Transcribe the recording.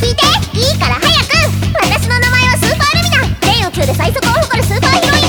聞いて。いいから早く。私の名前はスーパールミナ。全宇宙で最速を誇るスーパー